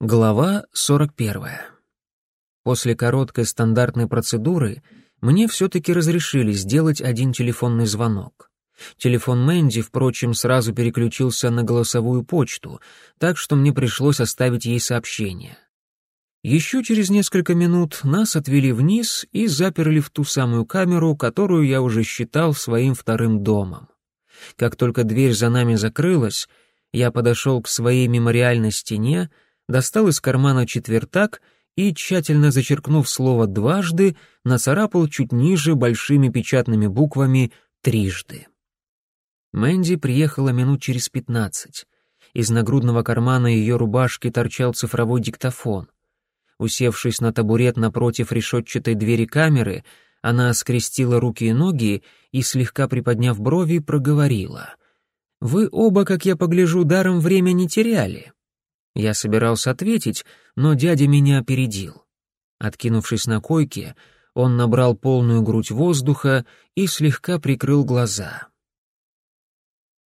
Глава 41. После короткой стандартной процедуры мне все-таки разрешили сделать один телефонный звонок. Телефон Мэнди, впрочем, сразу переключился на голосовую почту, так что мне пришлось оставить ей сообщение. Еще через несколько минут нас отвели вниз и заперли в ту самую камеру, которую я уже считал своим вторым домом. Как только дверь за нами закрылась, я подошел к своей мемориальной стене, достал из кармана четвертак и, тщательно зачеркнув слово «дважды», нацарапал чуть ниже большими печатными буквами «трижды». Мэнди приехала минут через пятнадцать. Из нагрудного кармана ее рубашки торчал цифровой диктофон. Усевшись на табурет напротив решетчатой двери камеры, она скрестила руки и ноги и, слегка приподняв брови, проговорила. «Вы оба, как я погляжу, даром время не теряли. Я собирался ответить, но дядя меня опередил. Откинувшись на койке, он набрал полную грудь воздуха и слегка прикрыл глаза.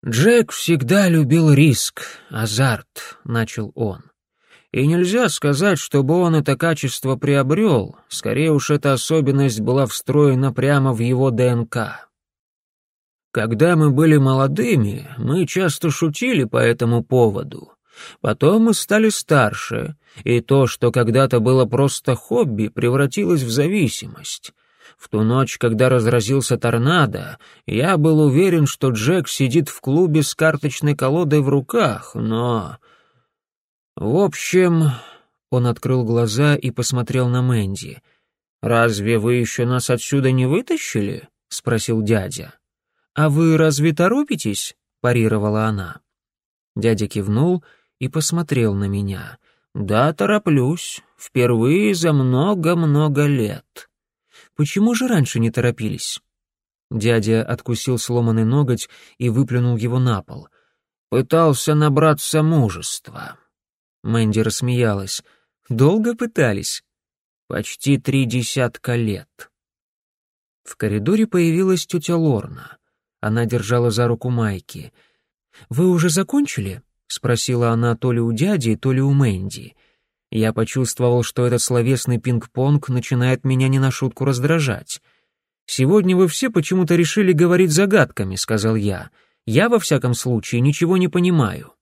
«Джек всегда любил риск, азарт», — начал он. «И нельзя сказать, чтобы он это качество приобрел, скорее уж эта особенность была встроена прямо в его ДНК. Когда мы были молодыми, мы часто шутили по этому поводу». Потом мы стали старше, и то, что когда-то было просто хобби, превратилось в зависимость. В ту ночь, когда разразился торнадо, я был уверен, что Джек сидит в клубе с карточной колодой в руках, но... В общем, он открыл глаза и посмотрел на Мэнди. «Разве вы еще нас отсюда не вытащили?» — спросил дядя. «А вы разве торопитесь?» — парировала она. Дядя кивнул — и посмотрел на меня. «Да, тороплюсь. Впервые за много-много лет». «Почему же раньше не торопились?» Дядя откусил сломанный ноготь и выплюнул его на пол. «Пытался набраться мужества». Мэнди рассмеялась. «Долго пытались?» «Почти три десятка лет». В коридоре появилась тетя Лорна. Она держала за руку Майки. «Вы уже закончили?» — спросила она то ли у дяди, то ли у Мэнди. Я почувствовал, что этот словесный пинг-понг начинает меня не на шутку раздражать. «Сегодня вы все почему-то решили говорить загадками», — сказал я. «Я, во всяком случае, ничего не понимаю».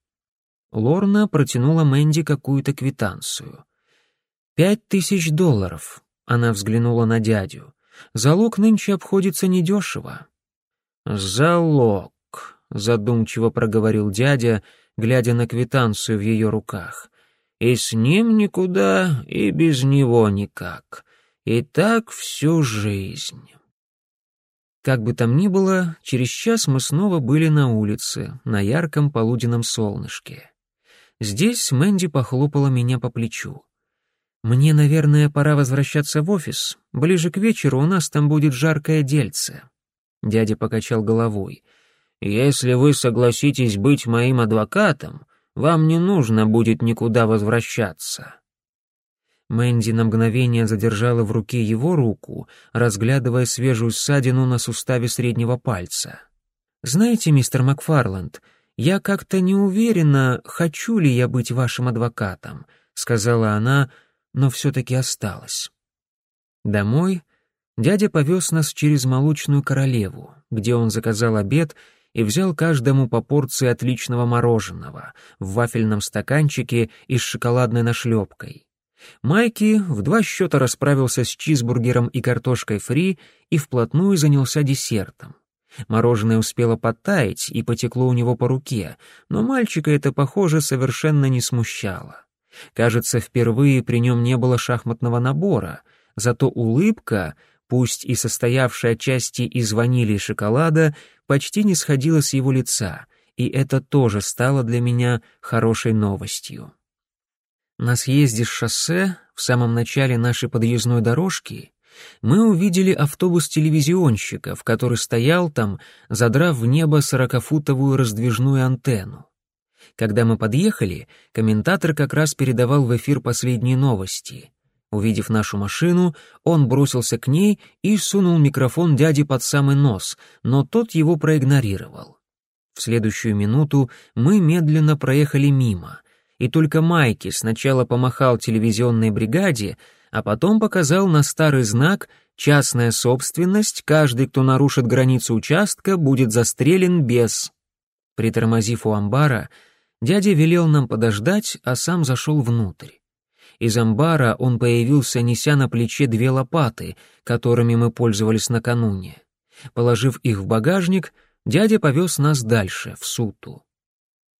Лорна протянула Мэнди какую-то квитанцию. «Пять тысяч долларов», — она взглянула на дядю. «Залог нынче обходится недешево». «Залог», — задумчиво проговорил дядя, глядя на квитанцию в ее руках. «И с ним никуда, и без него никак. И так всю жизнь». Как бы там ни было, через час мы снова были на улице, на ярком полуденном солнышке. Здесь Мэнди похлопала меня по плечу. «Мне, наверное, пора возвращаться в офис. Ближе к вечеру у нас там будет жаркое дельце». Дядя покачал головой — если вы согласитесь быть моим адвокатом, вам не нужно будет никуда возвращаться». Мэнди на мгновение задержала в руке его руку, разглядывая свежую ссадину на суставе среднего пальца. «Знаете, мистер Макфарланд, я как-то не уверена, хочу ли я быть вашим адвокатом», — сказала она, но все-таки осталась. Домой дядя повез нас через Молочную Королеву, где он заказал обед — и взял каждому по порции отличного мороженого в вафельном стаканчике и с шоколадной нашлепкой. Майки в два счета расправился с чизбургером и картошкой фри и вплотную занялся десертом. Мороженое успело подтаять и потекло у него по руке, но мальчика это, похоже, совершенно не смущало. Кажется, впервые при нем не было шахматного набора, зато улыбка пусть и состоявшая части из ванили и шоколада, почти не сходила с его лица, и это тоже стало для меня хорошей новостью. На съезде с шоссе, в самом начале нашей подъездной дорожки, мы увидели автобус телевизионщиков, который стоял там, задрав в небо сорокафутовую раздвижную антенну. Когда мы подъехали, комментатор как раз передавал в эфир последние новости. Увидев нашу машину, он бросился к ней и сунул микрофон дяде под самый нос, но тот его проигнорировал. В следующую минуту мы медленно проехали мимо, и только Майки сначала помахал телевизионной бригаде, а потом показал на старый знак «Частная собственность, каждый, кто нарушит границу участка, будет застрелен без...» Притормозив у амбара, дядя велел нам подождать, а сам зашел внутрь. Из амбара он появился, неся на плече две лопаты, которыми мы пользовались накануне. Положив их в багажник, дядя повез нас дальше, в Суту.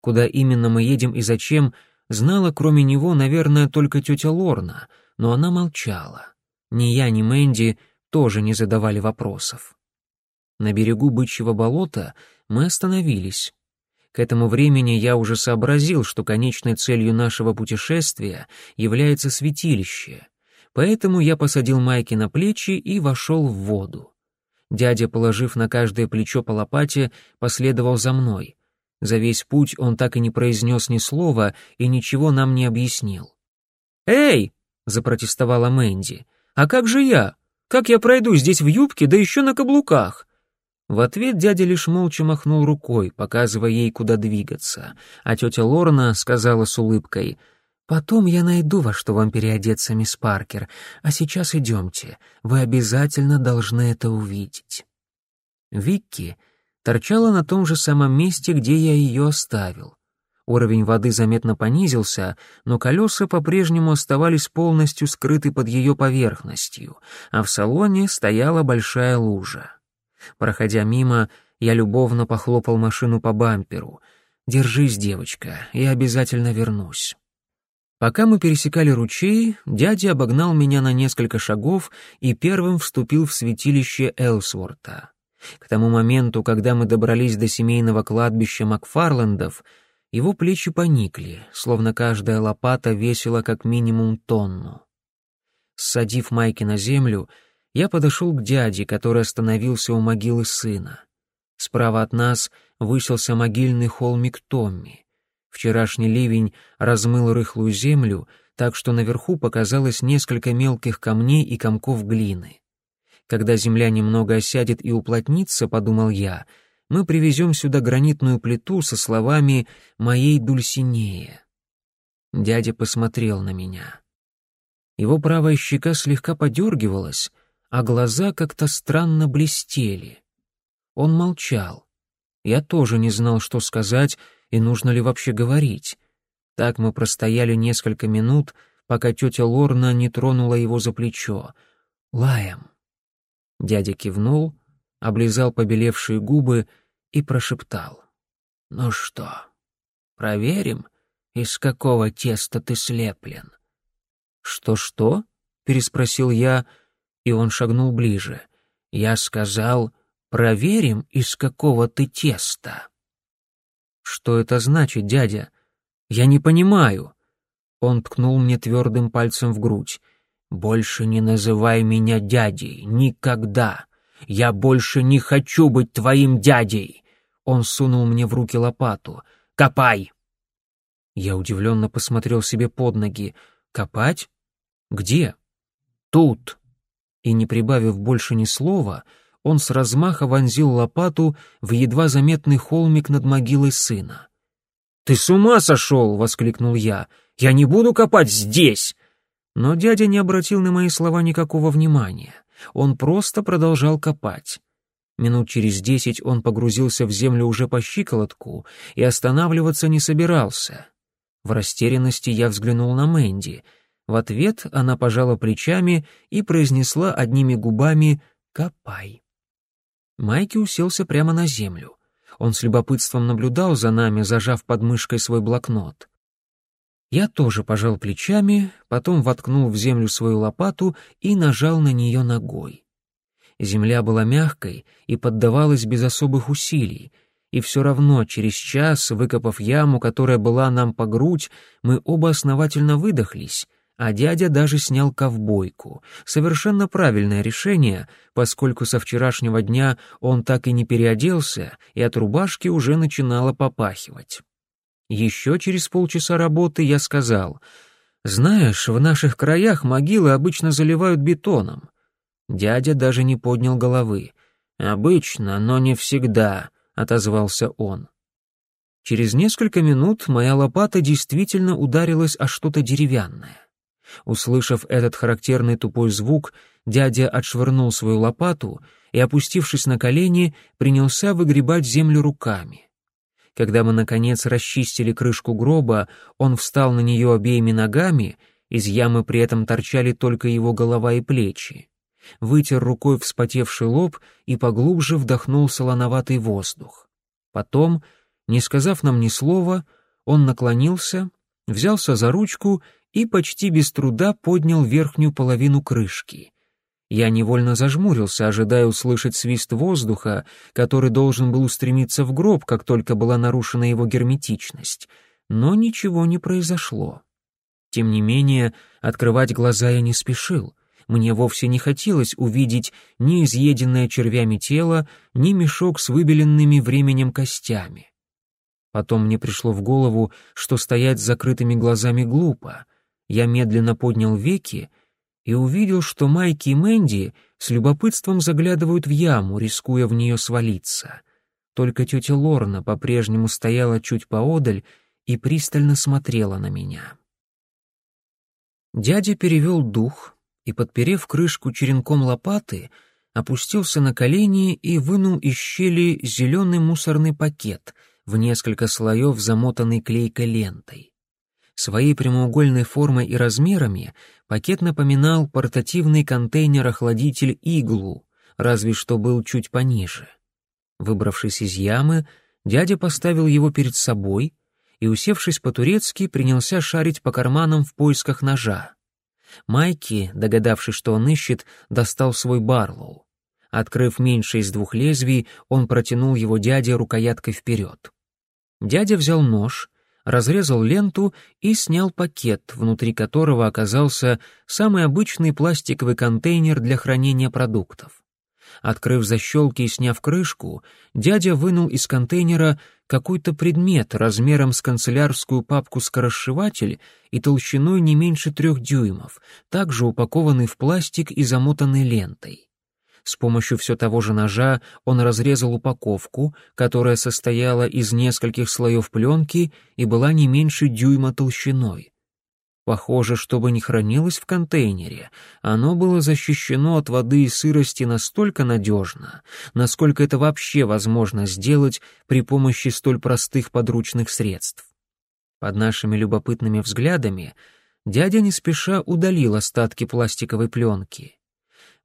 Куда именно мы едем и зачем, знала кроме него, наверное, только тетя Лорна, но она молчала. Ни я, ни Мэнди тоже не задавали вопросов. На берегу бычьего болота мы остановились. К этому времени я уже сообразил, что конечной целью нашего путешествия является святилище, поэтому я посадил Майки на плечи и вошел в воду. Дядя, положив на каждое плечо по лопате, последовал за мной. За весь путь он так и не произнес ни слова и ничего нам не объяснил. «Эй!» — запротестовала Мэнди. «А как же я? Как я пройду здесь в юбке, да еще на каблуках?» В ответ дядя лишь молча махнул рукой, показывая ей, куда двигаться, а тетя Лорна сказала с улыбкой, «Потом я найду во что вам переодеться, мисс Паркер, а сейчас идемте, вы обязательно должны это увидеть». Викки торчала на том же самом месте, где я ее оставил. Уровень воды заметно понизился, но колеса по-прежнему оставались полностью скрыты под ее поверхностью, а в салоне стояла большая лужа. Проходя мимо, я любовно похлопал машину по бамперу. «Держись, девочка, я обязательно вернусь». Пока мы пересекали ручей, дядя обогнал меня на несколько шагов и первым вступил в святилище Элсворта. К тому моменту, когда мы добрались до семейного кладбища Макфарлендов, его плечи поникли, словно каждая лопата весила как минимум тонну. Ссадив Майки на землю, я подошел к дяде, который остановился у могилы сына. Справа от нас высился могильный холмик Томми. Вчерашний ливень размыл рыхлую землю, так что наверху показалось несколько мелких камней и комков глины. Когда земля немного осядет и уплотнится, подумал я, мы привезем сюда гранитную плиту со словами «Моей Дульсинея». Дядя посмотрел на меня. Его правая щека слегка подергивалась, а глаза как-то странно блестели. Он молчал. Я тоже не знал, что сказать и нужно ли вообще говорить. Так мы простояли несколько минут, пока тетя Лорна не тронула его за плечо. «Лаем». Дядя кивнул, облизал побелевшие губы и прошептал. «Ну что, проверим, из какого теста ты слеплен?» «Что-что?» — переспросил я, и он шагнул ближе. Я сказал, проверим, из какого ты теста. Что это значит, дядя? Я не понимаю. Он ткнул мне твердым пальцем в грудь. Больше не называй меня дядей, никогда. Я больше не хочу быть твоим дядей. Он сунул мне в руки лопату. Копай! Я удивленно посмотрел себе под ноги. Копать? Где? Тут и, не прибавив больше ни слова, он с размаха вонзил лопату в едва заметный холмик над могилой сына. «Ты с ума сошел!» — воскликнул я. «Я не буду копать здесь!» Но дядя не обратил на мои слова никакого внимания. Он просто продолжал копать. Минут через десять он погрузился в землю уже по щиколотку и останавливаться не собирался. В растерянности я взглянул на Мэнди — в ответ она пожала плечами и произнесла одними губами «Копай». Майки уселся прямо на землю. Он с любопытством наблюдал за нами, зажав под мышкой свой блокнот. Я тоже пожал плечами, потом воткнул в землю свою лопату и нажал на нее ногой. Земля была мягкой и поддавалась без особых усилий, и все равно через час, выкопав яму, которая была нам по грудь, мы оба основательно выдохлись, а дядя даже снял ковбойку. Совершенно правильное решение, поскольку со вчерашнего дня он так и не переоделся, и от рубашки уже начинало попахивать. Еще через полчаса работы я сказал, «Знаешь, в наших краях могилы обычно заливают бетоном». Дядя даже не поднял головы. «Обычно, но не всегда», — отозвался он. Через несколько минут моя лопата действительно ударилась о что-то деревянное. Услышав этот характерный тупой звук, дядя отшвырнул свою лопату и, опустившись на колени, принялся выгребать землю руками. Когда мы, наконец, расчистили крышку гроба, он встал на нее обеими ногами, из ямы при этом торчали только его голова и плечи. Вытер рукой вспотевший лоб и поглубже вдохнул солоноватый воздух. Потом, не сказав нам ни слова, он наклонился, взялся за ручку и почти без труда поднял верхнюю половину крышки. Я невольно зажмурился, ожидая услышать свист воздуха, который должен был устремиться в гроб, как только была нарушена его герметичность. Но ничего не произошло. Тем не менее, открывать глаза я не спешил. Мне вовсе не хотелось увидеть ни изъеденное червями тело, ни мешок с выбеленными временем костями. Потом мне пришло в голову, что стоять с закрытыми глазами глупо. Я медленно поднял веки и увидел, что Майки и Мэнди с любопытством заглядывают в яму, рискуя в нее свалиться. Только тетя Лорна по-прежнему стояла чуть поодаль и пристально смотрела на меня. Дядя перевел дух и, подперев крышку черенком лопаты, опустился на колени и вынул из щели зеленый мусорный пакет в несколько слоев, замотанный клейкой лентой. Своей прямоугольной формой и размерами пакет напоминал портативный контейнер-охладитель «Иглу», разве что был чуть пониже. Выбравшись из ямы, дядя поставил его перед собой и, усевшись по-турецки, принялся шарить по карманам в поисках ножа. Майки, догадавшись, что он ищет, достал свой барлоу. Открыв меньше из двух лезвий, он протянул его дяде рукояткой вперед. Дядя взял нож, разрезал ленту и снял пакет, внутри которого оказался самый обычный пластиковый контейнер для хранения продуктов. Открыв защелки и сняв крышку, дядя вынул из контейнера какой-то предмет размером с канцелярскую папку-скоросшиватель и толщиной не меньше трех дюймов, также упакованный в пластик и замотанный лентой. С помощью все того же ножа он разрезал упаковку, которая состояла из нескольких слоев пленки и была не меньше дюйма толщиной. Похоже, чтобы не хранилось в контейнере, оно было защищено от воды и сырости настолько надежно, насколько это вообще возможно сделать при помощи столь простых подручных средств. Под нашими любопытными взглядами дядя не спеша удалил остатки пластиковой пленки.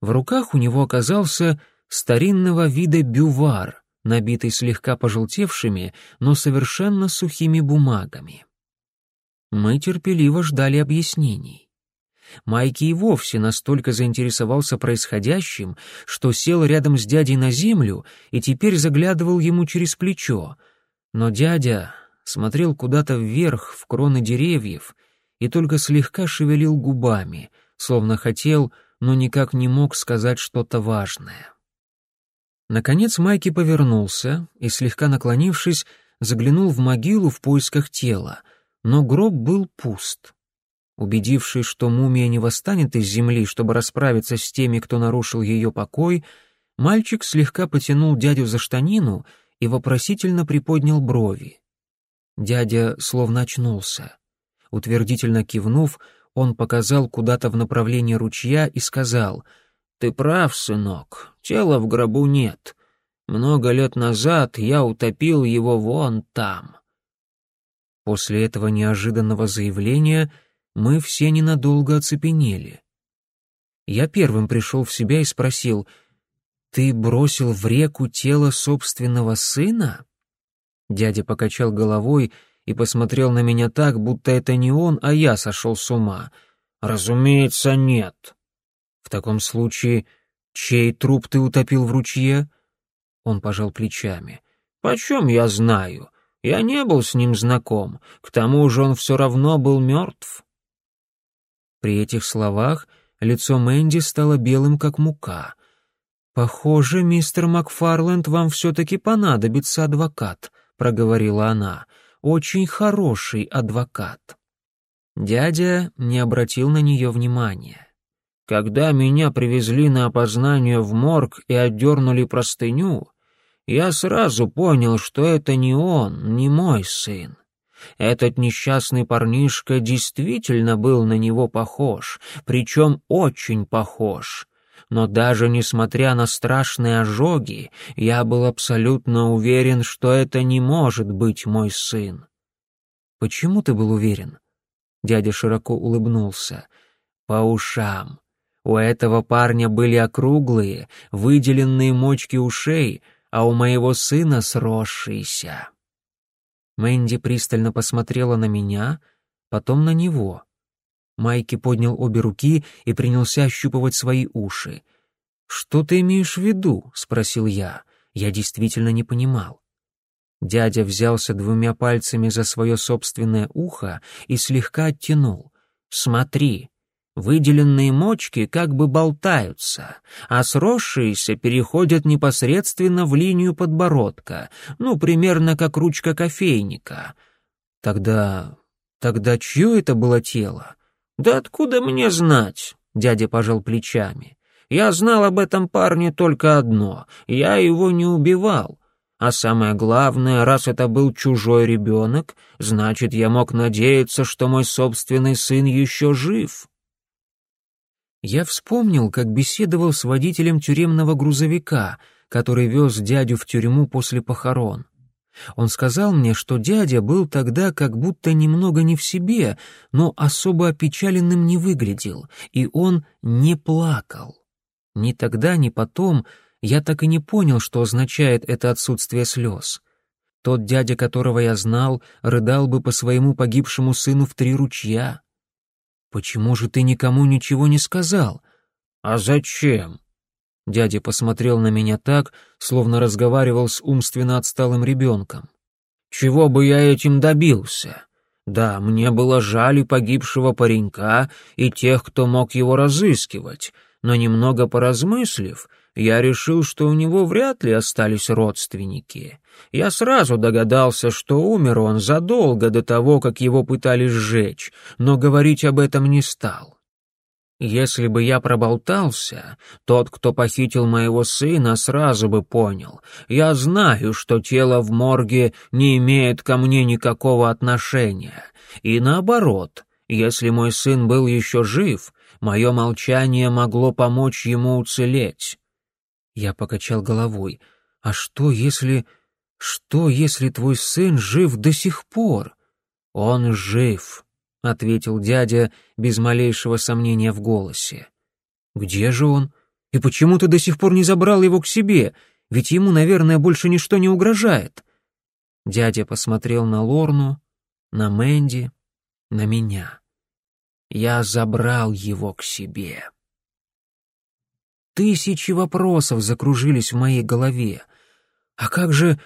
В руках у него оказался старинного вида бювар, набитый слегка пожелтевшими, но совершенно сухими бумагами. Мы терпеливо ждали объяснений. Майки и вовсе настолько заинтересовался происходящим, что сел рядом с дядей на землю и теперь заглядывал ему через плечо. Но дядя смотрел куда-то вверх, в кроны деревьев, и только слегка шевелил губами, словно хотел но никак не мог сказать что-то важное. Наконец Майки повернулся и, слегка наклонившись, заглянул в могилу в поисках тела, но гроб был пуст. Убедившись, что мумия не восстанет из земли, чтобы расправиться с теми, кто нарушил ее покой, мальчик слегка потянул дядю за штанину и вопросительно приподнял брови. Дядя словно очнулся. Утвердительно кивнув, он показал куда-то в направлении ручья и сказал, «Ты прав, сынок, тела в гробу нет. Много лет назад я утопил его вон там». После этого неожиданного заявления мы все ненадолго оцепенели. Я первым пришел в себя и спросил, «Ты бросил в реку тело собственного сына?» Дядя покачал головой посмотрел на меня так, будто это не он, а я сошел с ума. «Разумеется, нет». «В таком случае, чей труп ты утопил в ручье?» Он пожал плечами. «Почем я знаю? Я не был с ним знаком. К тому же он все равно был мертв». При этих словах лицо Мэнди стало белым, как мука. «Похоже, мистер Макфарленд, вам все-таки понадобится адвокат», — проговорила она очень хороший адвокат. Дядя не обратил на нее внимания. Когда меня привезли на опознание в морг и отдернули простыню, я сразу понял, что это не он, не мой сын. Этот несчастный парнишка действительно был на него похож, причем очень похож. Но даже несмотря на страшные ожоги, я был абсолютно уверен, что это не может быть мой сын. «Почему ты был уверен?» Дядя широко улыбнулся. «По ушам. У этого парня были округлые, выделенные мочки ушей, а у моего сына сросшиеся». Мэнди пристально посмотрела на меня, потом на него. Майки поднял обе руки и принялся ощупывать свои уши. «Что ты имеешь в виду?» — спросил я. Я действительно не понимал. Дядя взялся двумя пальцами за свое собственное ухо и слегка оттянул. «Смотри, выделенные мочки как бы болтаются, а сросшиеся переходят непосредственно в линию подбородка, ну, примерно как ручка кофейника. Тогда... тогда чье это было тело? Да откуда мне знать? Дядя пожал плечами. Я знал об этом парне только одно — я его не убивал. А самое главное, раз это был чужой ребенок, значит, я мог надеяться, что мой собственный сын еще жив. Я вспомнил, как беседовал с водителем тюремного грузовика, который вез дядю в тюрьму после похорон. Он сказал мне, что дядя был тогда как будто немного не в себе, но особо опечаленным не выглядел, и он не плакал. Ни тогда, ни потом я так и не понял, что означает это отсутствие слез. Тот дядя, которого я знал, рыдал бы по своему погибшему сыну в три ручья. «Почему же ты никому ничего не сказал?» «А зачем?» Дядя посмотрел на меня так, словно разговаривал с умственно отсталым ребенком. «Чего бы я этим добился? Да, мне было жаль и погибшего паренька, и тех, кто мог его разыскивать, но немного поразмыслив, я решил, что у него вряд ли остались родственники. Я сразу догадался, что умер он задолго до того, как его пытались сжечь, но говорить об этом не стал. Если бы я проболтался, тот, кто похитил моего сына, сразу бы понял. Я знаю, что тело в морге не имеет ко мне никакого отношения. И наоборот, если мой сын был еще жив, мое молчание могло помочь ему уцелеть. Я покачал головой. «А что, если... Что, если твой сын жив до сих пор?» «Он жив», — ответил дядя без малейшего сомнения в голосе. «Где же он? И почему ты до сих пор не забрал его к себе? Ведь ему, наверное, больше ничто не угрожает». Дядя посмотрел на Лорну, на Мэнди, на меня. «Я забрал его к себе». Тысячи вопросов закружились в моей голове. А как же...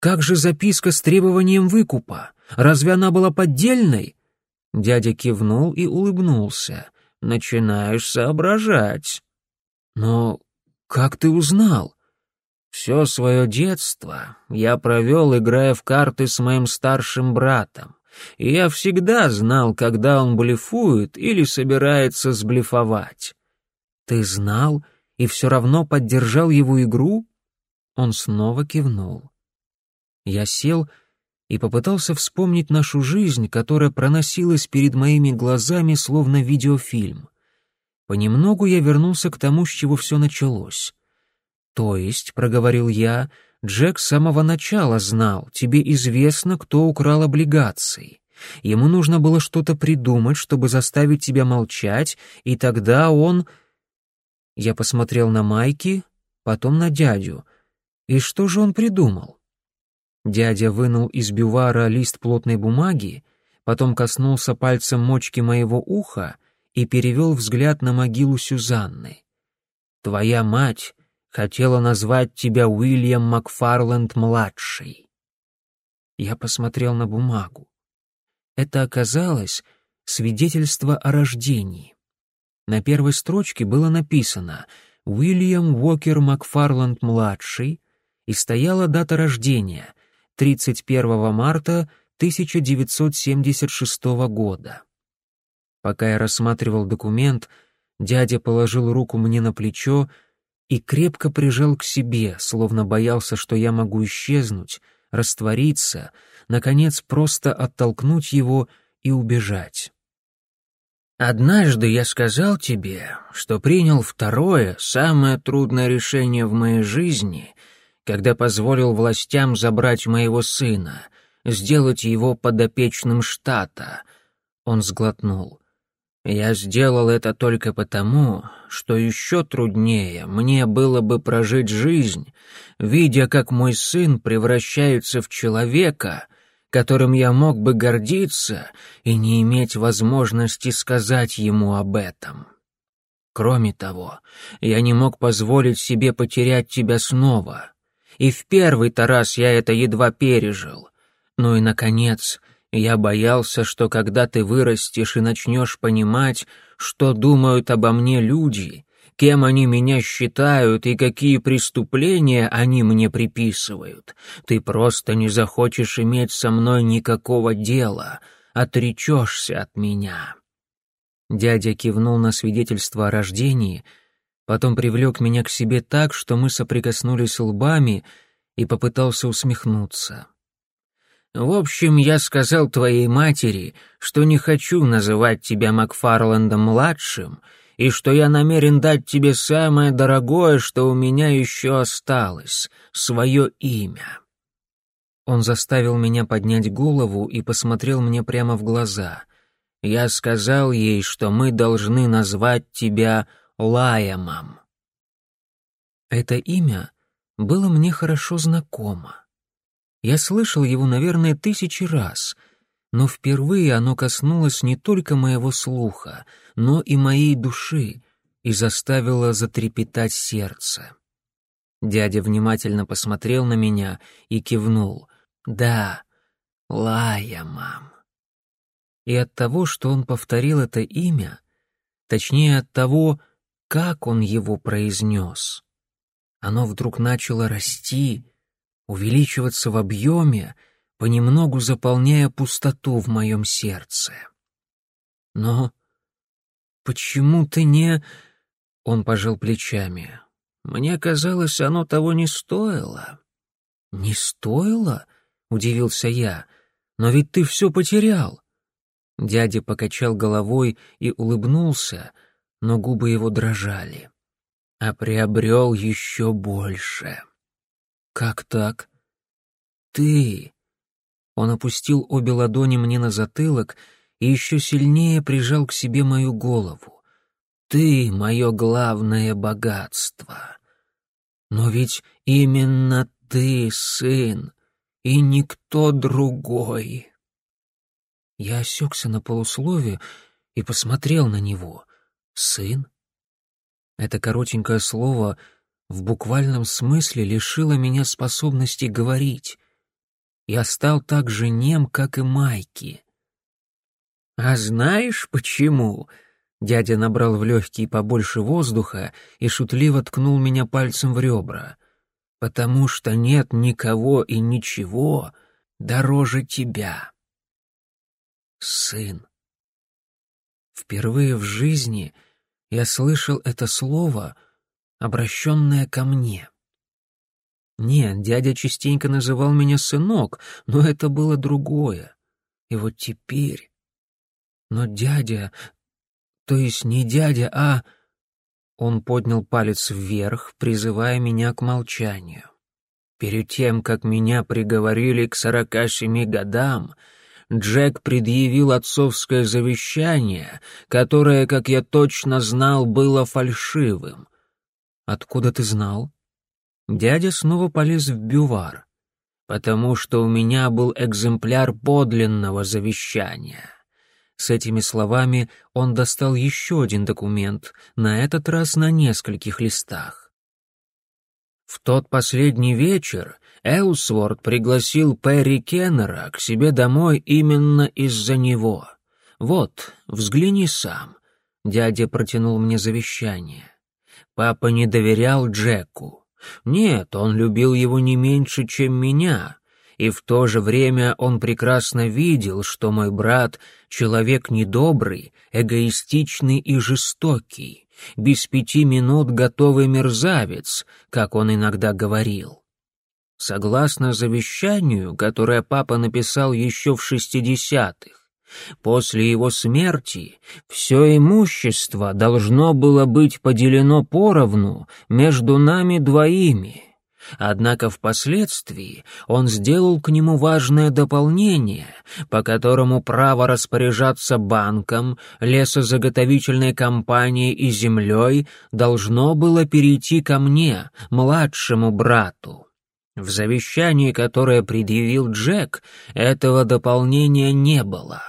как же записка с требованием выкупа? Разве она была поддельной? Дядя кивнул и улыбнулся. Начинаешь соображать. Но как ты узнал? Все свое детство я провел, играя в карты с моим старшим братом. И я всегда знал, когда он блефует или собирается сблефовать. Ты знал, и все равно поддержал его игру? Он снова кивнул. Я сел и попытался вспомнить нашу жизнь, которая проносилась перед моими глазами словно видеофильм. Понемногу я вернулся к тому, с чего все началось. «То есть», — проговорил я, — «Джек с самого начала знал, тебе известно, кто украл облигации. Ему нужно было что-то придумать, чтобы заставить тебя молчать, и тогда он...» Я посмотрел на Майки, потом на дядю. И что же он придумал? Дядя вынул из бювара лист плотной бумаги, потом коснулся пальцем мочки моего уха и перевел взгляд на могилу Сюзанны. «Твоя мать хотела назвать тебя Уильям Макфарленд-младший». Я посмотрел на бумагу. Это оказалось свидетельство о рождении. На первой строчке было написано «Уильям Уокер Макфарланд-младший» и стояла дата рождения — 31 марта 1976 года. Пока я рассматривал документ, дядя положил руку мне на плечо и крепко прижал к себе, словно боялся, что я могу исчезнуть, раствориться, наконец просто оттолкнуть его и убежать. «Однажды я сказал тебе, что принял второе, самое трудное решение в моей жизни, когда позволил властям забрать моего сына, сделать его подопечным штата». Он сглотнул. «Я сделал это только потому, что еще труднее мне было бы прожить жизнь, видя, как мой сын превращается в человека, которым я мог бы гордиться и не иметь возможности сказать ему об этом. Кроме того, я не мог позволить себе потерять тебя снова. И в первый-то раз я это едва пережил. Ну и, наконец, я боялся, что когда ты вырастешь и начнешь понимать, что думают обо мне люди, кем они меня считают и какие преступления они мне приписывают. Ты просто не захочешь иметь со мной никакого дела, отречешься от меня». Дядя кивнул на свидетельство о рождении, потом привлек меня к себе так, что мы соприкоснулись лбами и попытался усмехнуться. «В общем, я сказал твоей матери, что не хочу называть тебя Макфарландом-младшим и что я намерен дать тебе самое дорогое, что у меня еще осталось — свое имя». Он заставил меня поднять голову и посмотрел мне прямо в глаза. Я сказал ей, что мы должны назвать тебя Лаямом. Это имя было мне хорошо знакомо. Я слышал его, наверное, тысячи раз, но впервые оно коснулось не только моего слуха, но и моей души и заставило затрепетать сердце. Дядя внимательно посмотрел на меня и кивнул. «Да, Лая, мам». И от того, что он повторил это имя, точнее от того, как он его произнес, оно вдруг начало расти, увеличиваться в объеме, понемногу заполняя пустоту в моем сердце. Но почему ты не... Он пожал плечами. Мне казалось, оно того не стоило. Не стоило? Удивился я. Но ведь ты все потерял. Дядя покачал головой и улыбнулся, но губы его дрожали. А приобрел еще больше. «Как так?» «Ты!» Он опустил обе ладони мне на затылок и еще сильнее прижал к себе мою голову. «Ты — мое главное богатство!» «Но ведь именно ты, сын, и никто другой!» Я осекся на полуслове и посмотрел на него. «Сын?» Это коротенькое слово — в буквальном смысле лишила меня способности говорить. Я стал так же нем, как и Майки. «А знаешь почему?» Дядя набрал в легкие побольше воздуха и шутливо ткнул меня пальцем в ребра. «Потому что нет никого и ничего дороже тебя». «Сын». Впервые в жизни я слышал это слово — обращенная ко мне. Нет, дядя частенько называл меня сынок, но это было другое. И вот теперь... Но дядя... То есть не дядя, а... Он поднял палец вверх, призывая меня к молчанию. Перед тем, как меня приговорили к сорока семи годам, Джек предъявил отцовское завещание, которое, как я точно знал, было фальшивым — «Откуда ты знал?» Дядя снова полез в бювар. «Потому что у меня был экземпляр подлинного завещания». С этими словами он достал еще один документ, на этот раз на нескольких листах. В тот последний вечер Элсворт пригласил Перри Кеннера к себе домой именно из-за него. «Вот, взгляни сам». Дядя протянул мне завещание. Папа не доверял Джеку. Нет, он любил его не меньше, чем меня, и в то же время он прекрасно видел, что мой брат — человек недобрый, эгоистичный и жестокий, без пяти минут готовый мерзавец, как он иногда говорил. Согласно завещанию, которое папа написал еще в шестидесятых, после его смерти все имущество должно было быть поделено поровну между нами двоими. Однако впоследствии он сделал к нему важное дополнение, по которому право распоряжаться банком, лесозаготовительной компанией и землей должно было перейти ко мне, младшему брату. В завещании, которое предъявил Джек, этого дополнения не было.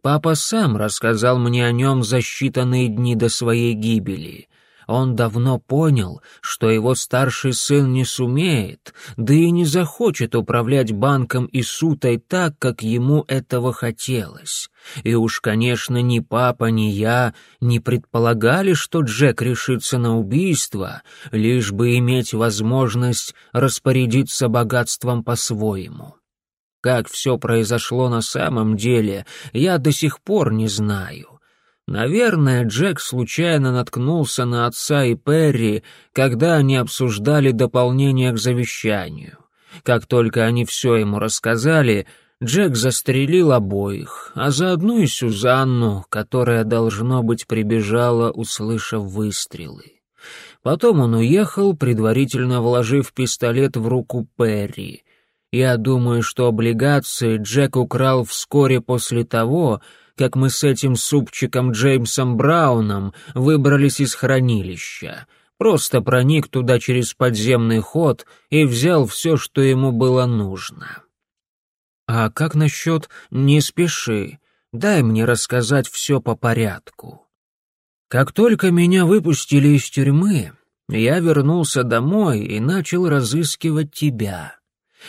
Папа сам рассказал мне о нем за считанные дни до своей гибели. Он давно понял, что его старший сын не сумеет, да и не захочет управлять банком и сутой так, как ему этого хотелось. И уж, конечно, ни папа, ни я не предполагали, что Джек решится на убийство, лишь бы иметь возможность распорядиться богатством по-своему. Как все произошло на самом деле, я до сих пор не знаю. Наверное, Джек случайно наткнулся на отца и Перри, когда они обсуждали дополнение к завещанию. Как только они все ему рассказали, Джек застрелил обоих, а заодно и Сюзанну, которая, должно быть, прибежала, услышав выстрелы. Потом он уехал, предварительно вложив пистолет в руку Перри. Я думаю, что облигации Джек украл вскоре после того, как мы с этим супчиком Джеймсом Брауном выбрались из хранилища. Просто проник туда через подземный ход и взял все, что ему было нужно. А как насчет «не спеши»? Дай мне рассказать все по порядку. Как только меня выпустили из тюрьмы, я вернулся домой и начал разыскивать тебя.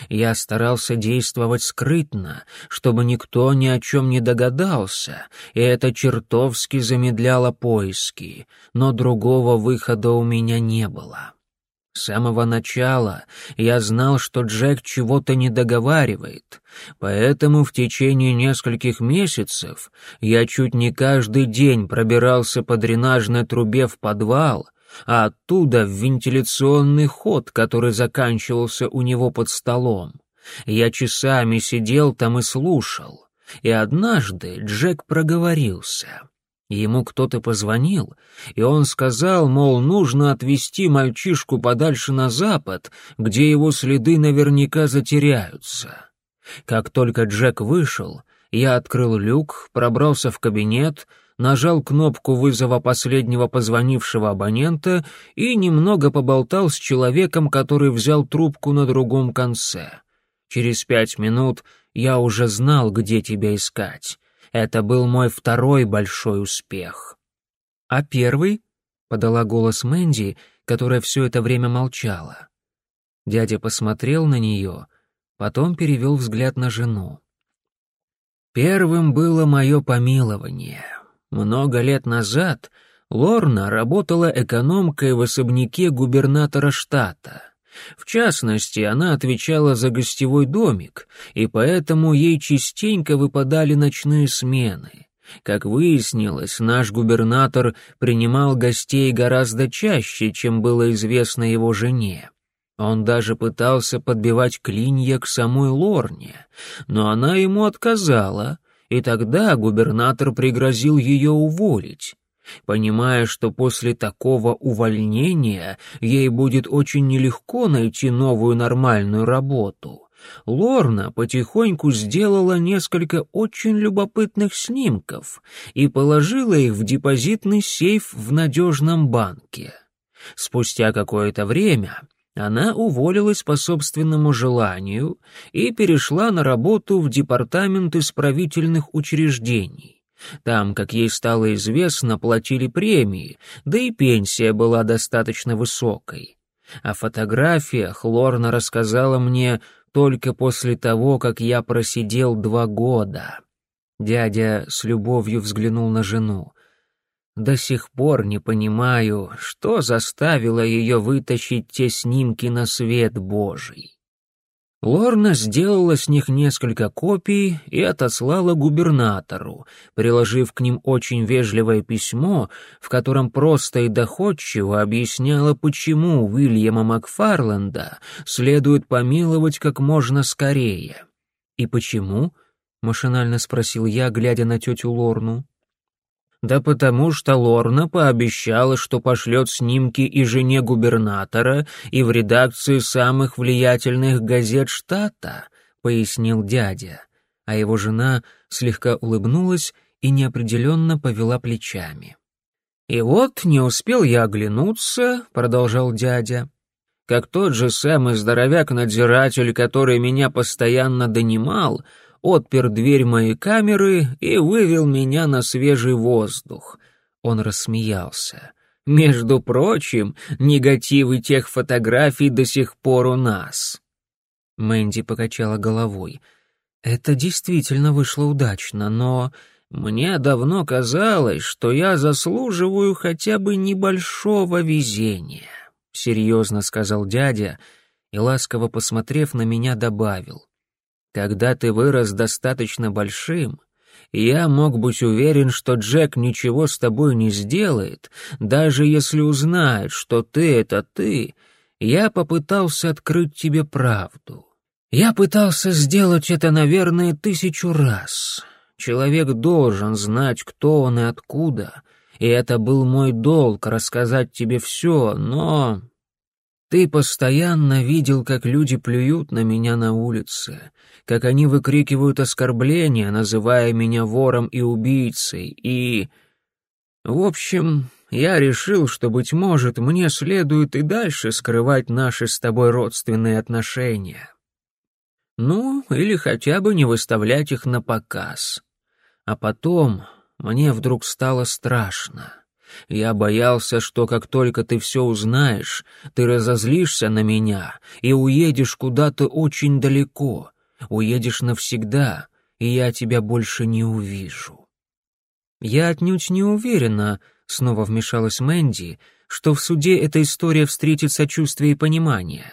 Я старался действовать скрытно, чтобы никто ни о чем не догадался, и это чертовски замедляло поиски, но другого выхода у меня не было. С самого начала я знал, что Джек чего-то не договаривает, поэтому в течение нескольких месяцев я чуть не каждый день пробирался по дренажной трубе в подвал, а оттуда в вентиляционный ход, который заканчивался у него под столом. Я часами сидел там и слушал. И однажды Джек проговорился. Ему кто-то позвонил, и он сказал, мол, нужно отвезти мальчишку подальше на запад, где его следы наверняка затеряются. Как только Джек вышел, я открыл люк, пробрался в кабинет — нажал кнопку вызова последнего позвонившего абонента и немного поболтал с человеком, который взял трубку на другом конце. Через пять минут я уже знал, где тебя искать. Это был мой второй большой успех. «А первый?» — подала голос Мэнди, которая все это время молчала. Дядя посмотрел на нее, потом перевел взгляд на жену. Первым было мое помилование. Много лет назад Лорна работала экономкой в особняке губернатора штата. В частности, она отвечала за гостевой домик, и поэтому ей частенько выпадали ночные смены. Как выяснилось, наш губернатор принимал гостей гораздо чаще, чем было известно его жене. Он даже пытался подбивать клинья к самой Лорне, но она ему отказала, и тогда губернатор пригрозил ее уволить. Понимая, что после такого увольнения ей будет очень нелегко найти новую нормальную работу, Лорна потихоньку сделала несколько очень любопытных снимков и положила их в депозитный сейф в надежном банке. Спустя какое-то время она уволилась по собственному желанию и перешла на работу в департамент исправительных учреждений. Там, как ей стало известно, платили премии, да и пенсия была достаточно высокой. О фотографиях Лорна рассказала мне только после того, как я просидел два года. Дядя с любовью взглянул на жену. До сих пор не понимаю, что заставило ее вытащить те снимки на свет Божий. Лорна сделала с них несколько копий и отослала губернатору, приложив к ним очень вежливое письмо, в котором просто и доходчиво объясняла, почему Уильяма Макфарленда следует помиловать как можно скорее. «И почему?» — машинально спросил я, глядя на тетю Лорну. Да потому что Лорна пообещала, что пошлет снимки и жене губернатора, и в редакции самых влиятельных газет штата, пояснил дядя, а его жена слегка улыбнулась и неопределенно повела плечами. «И вот не успел я оглянуться», — продолжал дядя, «как тот же самый здоровяк-надзиратель, который меня постоянно донимал, — отпер дверь моей камеры и вывел меня на свежий воздух. Он рассмеялся. Между прочим, негативы тех фотографий до сих пор у нас. Мэнди покачала головой. Это действительно вышло удачно, но мне давно казалось, что я заслуживаю хотя бы небольшого везения, серьезно сказал дядя и ласково посмотрев на меня добавил: когда ты вырос достаточно большим, я мог быть уверен, что Джек ничего с тобой не сделает, даже если узнает, что ты — это ты, я попытался открыть тебе правду. Я пытался сделать это, наверное, тысячу раз. Человек должен знать, кто он и откуда, и это был мой долг рассказать тебе все, но ты постоянно видел, как люди плюют на меня на улице, как они выкрикивают оскорбления, называя меня вором и убийцей, и... В общем, я решил, что, быть может, мне следует и дальше скрывать наши с тобой родственные отношения. Ну, или хотя бы не выставлять их на показ. А потом мне вдруг стало страшно. Я боялся, что как только ты все узнаешь, ты разозлишься на меня и уедешь куда-то очень далеко, уедешь навсегда, и я тебя больше не увижу. Я отнюдь не уверена, снова вмешалась Мэнди, что в суде эта история встретит сочувствие и понимание.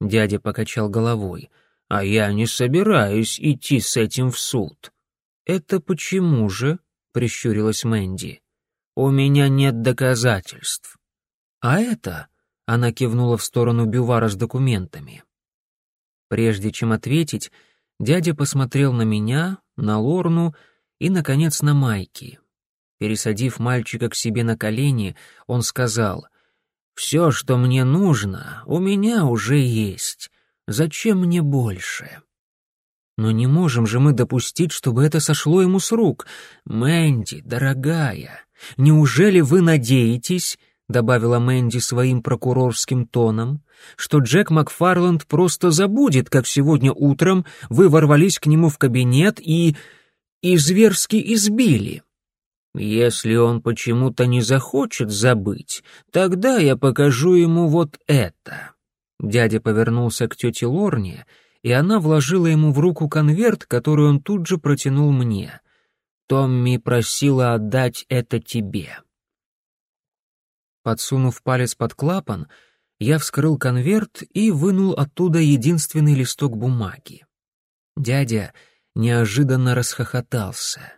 Дядя покачал головой. А я не собираюсь идти с этим в суд. Это почему же? прищурилась Мэнди. «У меня нет доказательств». «А это?» — она кивнула в сторону бювара с документами. Прежде чем ответить, дядя посмотрел на меня, на Лорну и, наконец, на Майки. Пересадив мальчика к себе на колени, он сказал, «Все, что мне нужно, у меня уже есть. Зачем мне больше?» «Но не можем же мы допустить, чтобы это сошло ему с рук. Мэнди, дорогая, Неужели вы надеетесь, добавила Мэнди своим прокурорским тоном, что Джек Макфарланд просто забудет, как сегодня утром вы ворвались к нему в кабинет и и зверски избили? Если он почему-то не захочет забыть, тогда я покажу ему вот это. Дядя повернулся к тете Лорне, и она вложила ему в руку конверт, который он тут же протянул мне. Томми просила отдать это тебе. Подсунув палец под клапан, я вскрыл конверт и вынул оттуда единственный листок бумаги. Дядя неожиданно расхохотался.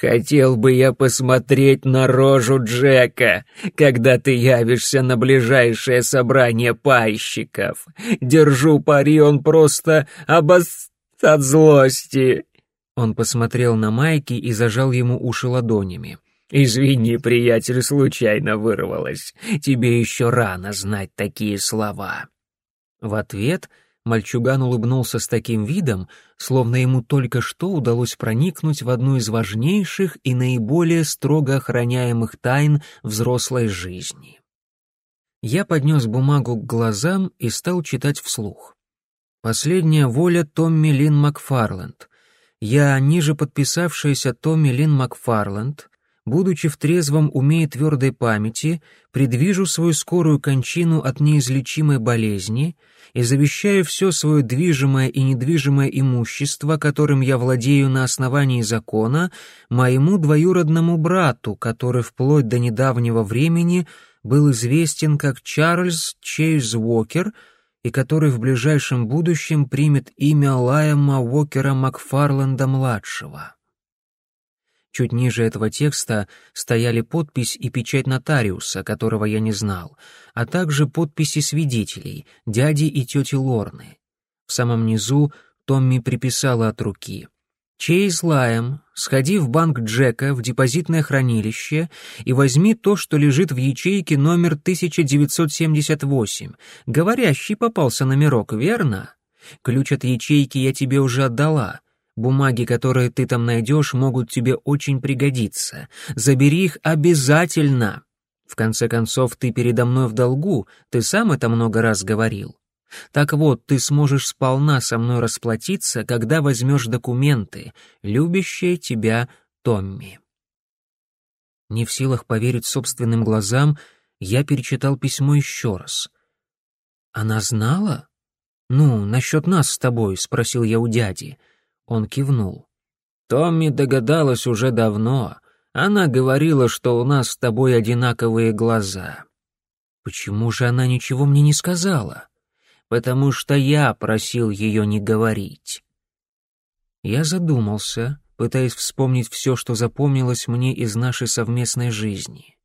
«Хотел бы я посмотреть на рожу Джека, когда ты явишься на ближайшее собрание пайщиков. Держу пари, он просто обос... от злости. Он посмотрел на Майки и зажал ему уши ладонями. «Извини, приятель, случайно вырвалось. Тебе еще рано знать такие слова». В ответ мальчуган улыбнулся с таким видом, словно ему только что удалось проникнуть в одну из важнейших и наиболее строго охраняемых тайн взрослой жизни. Я поднес бумагу к глазам и стал читать вслух. Последняя воля Томми Лин Макфарленд — я, ниже подписавшаяся Томми Лин Макфарланд, будучи в трезвом уме и твердой памяти, предвижу свою скорую кончину от неизлечимой болезни и завещаю все свое движимое и недвижимое имущество, которым я владею на основании закона, моему двоюродному брату, который вплоть до недавнего времени был известен как Чарльз Чейз Уокер и который в ближайшем будущем примет имя Лайема Уокера Макфарленда-младшего. Чуть ниже этого текста стояли подпись и печать нотариуса, которого я не знал, а также подписи свидетелей, дяди и тети Лорны. В самом низу Томми приписала от руки. «Чейз Лайем, сходи в банк Джека в депозитное хранилище и возьми то, что лежит в ячейке номер 1978. Говорящий попался номерок, верно? Ключ от ячейки я тебе уже отдала». Бумаги, которые ты там найдешь, могут тебе очень пригодиться. Забери их обязательно. В конце концов, ты передо мной в долгу, ты сам это много раз говорил. Так вот, ты сможешь сполна со мной расплатиться, когда возьмешь документы, любящие тебя Томми. Не в силах поверить собственным глазам, я перечитал письмо еще раз. «Она знала?» «Ну, насчет нас с тобой», — спросил я у дяди. Он кивнул. «Томми догадалась уже давно. Она говорила, что у нас с тобой одинаковые глаза». «Почему же она ничего мне не сказала?» «Потому что я просил ее не говорить». Я задумался, пытаясь вспомнить все, что запомнилось мне из нашей совместной жизни.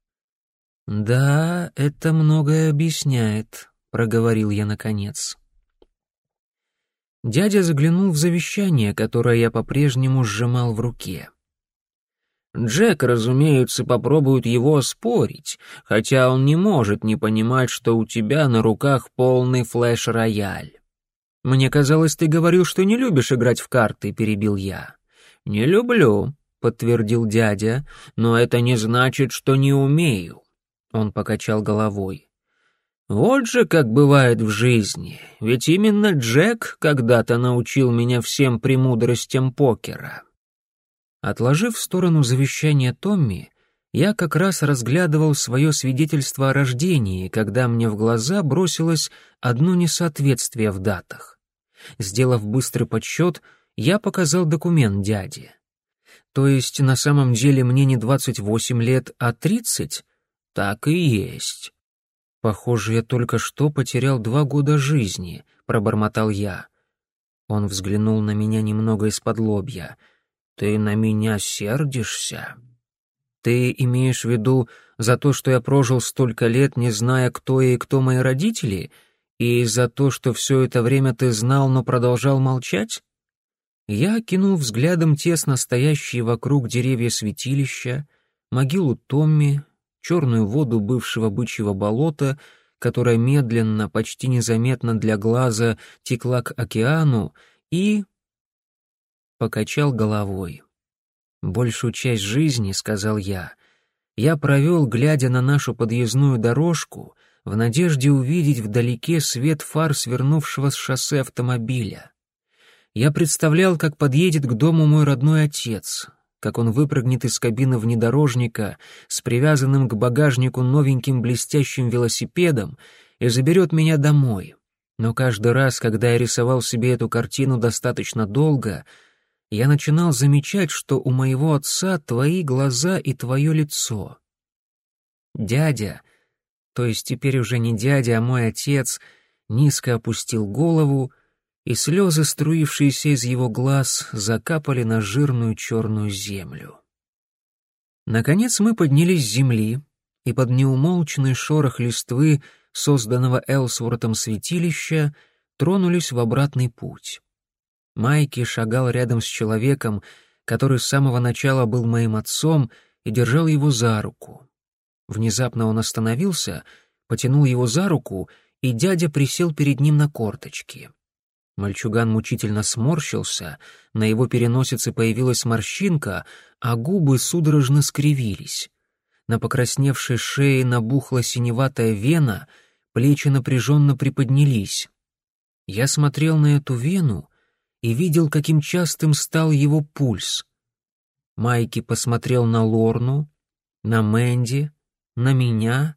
«Да, это многое объясняет», — проговорил я наконец. Дядя заглянул в завещание, которое я по-прежнему сжимал в руке. Джек, разумеется, попробует его оспорить, хотя он не может не понимать, что у тебя на руках полный флеш-рояль. «Мне казалось, ты говорил, что не любишь играть в карты», — перебил я. «Не люблю», — подтвердил дядя, — «но это не значит, что не умею». Он покачал головой. Вот же как бывает в жизни, ведь именно Джек когда-то научил меня всем премудростям покера. Отложив в сторону завещание Томми, я как раз разглядывал свое свидетельство о рождении, когда мне в глаза бросилось одно несоответствие в датах. Сделав быстрый подсчет, я показал документ дяде. То есть на самом деле мне не 28 лет, а 30? Так и есть. «Похоже, я только что потерял два года жизни», — пробормотал я. Он взглянул на меня немного из-под лобья. «Ты на меня сердишься?» «Ты имеешь в виду за то, что я прожил столько лет, не зная, кто я и кто мои родители, и за то, что все это время ты знал, но продолжал молчать?» Я кинул взглядом тесно стоящие вокруг деревья святилища, могилу Томми, черную воду бывшего бычьего болота, которая медленно, почти незаметно для глаза текла к океану, и... покачал головой. «Большую часть жизни, — сказал я, — я провел, глядя на нашу подъездную дорожку, в надежде увидеть вдалеке свет фар свернувшего с шоссе автомобиля. Я представлял, как подъедет к дому мой родной отец, как он выпрыгнет из кабины внедорожника с привязанным к багажнику новеньким блестящим велосипедом и заберет меня домой. Но каждый раз, когда я рисовал себе эту картину достаточно долго, я начинал замечать, что у моего отца твои глаза и твое лицо. Дядя, то есть теперь уже не дядя, а мой отец, низко опустил голову и слезы, струившиеся из его глаз, закапали на жирную черную землю. Наконец мы поднялись с земли, и под неумолчный шорох листвы, созданного Элсвортом святилища, тронулись в обратный путь. Майки шагал рядом с человеком, который с самого начала был моим отцом, и держал его за руку. Внезапно он остановился, потянул его за руку, и дядя присел перед ним на корточки. Мальчуган мучительно сморщился, на его переносице появилась морщинка, а губы судорожно скривились. На покрасневшей шее набухла синеватая вена, плечи напряженно приподнялись. Я смотрел на эту вену и видел, каким частым стал его пульс. Майки посмотрел на Лорну, на Мэнди, на меня,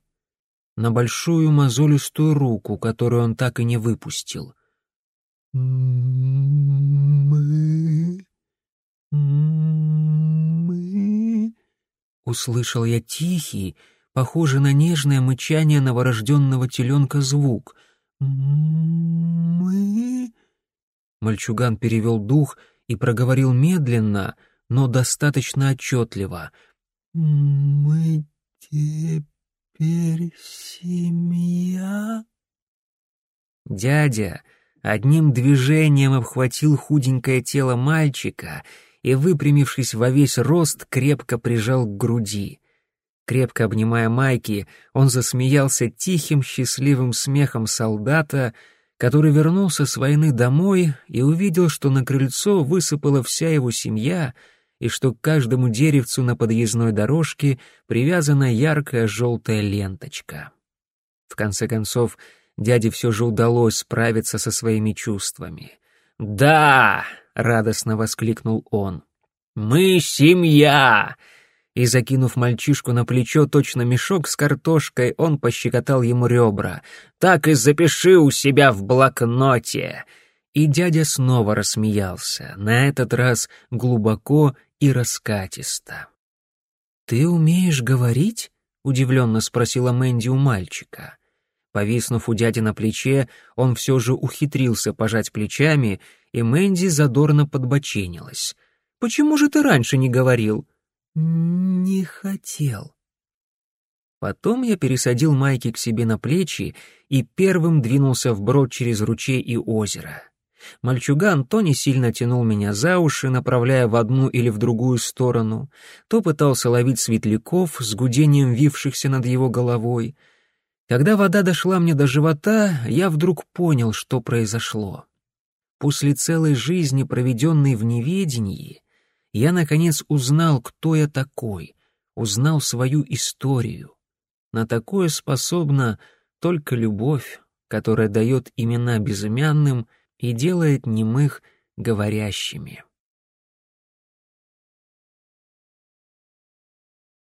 на большую мозолистую руку, которую он так и не выпустил — «Мы... мы...» Услышал я тихий, похожий на нежное мычание новорожденного теленка звук. Мы...» Мальчуган перевел дух и проговорил медленно, но достаточно отчетливо. «Мы теперь семья?» Дядя одним движением обхватил худенькое тело мальчика и, выпрямившись во весь рост, крепко прижал к груди. Крепко обнимая Майки, он засмеялся тихим, счастливым смехом солдата, который вернулся с войны домой и увидел, что на крыльцо высыпала вся его семья и что к каждому деревцу на подъездной дорожке привязана яркая желтая ленточка. В конце концов, дяде все же удалось справиться со своими чувствами. «Да!» — радостно воскликнул он. «Мы семья!» И, закинув мальчишку на плечо точно мешок с картошкой, он пощекотал ему ребра. «Так и запиши у себя в блокноте!» И дядя снова рассмеялся, на этот раз глубоко и раскатисто. «Ты умеешь говорить?» — удивленно спросила Мэнди у мальчика. Повиснув у дяди на плече, он все же ухитрился пожать плечами, и Мэнди задорно подбоченилась. «Почему же ты раньше не говорил?» «Не хотел». Потом я пересадил Майки к себе на плечи и первым двинулся вброд через ручей и озеро. Мальчуган то не сильно тянул меня за уши, направляя в одну или в другую сторону, то пытался ловить светляков с гудением вившихся над его головой — когда вода дошла мне до живота, я вдруг понял, что произошло. После целой жизни, проведенной в неведении, я, наконец, узнал, кто я такой, узнал свою историю. На такое способна только любовь, которая дает имена безымянным и делает немых говорящими.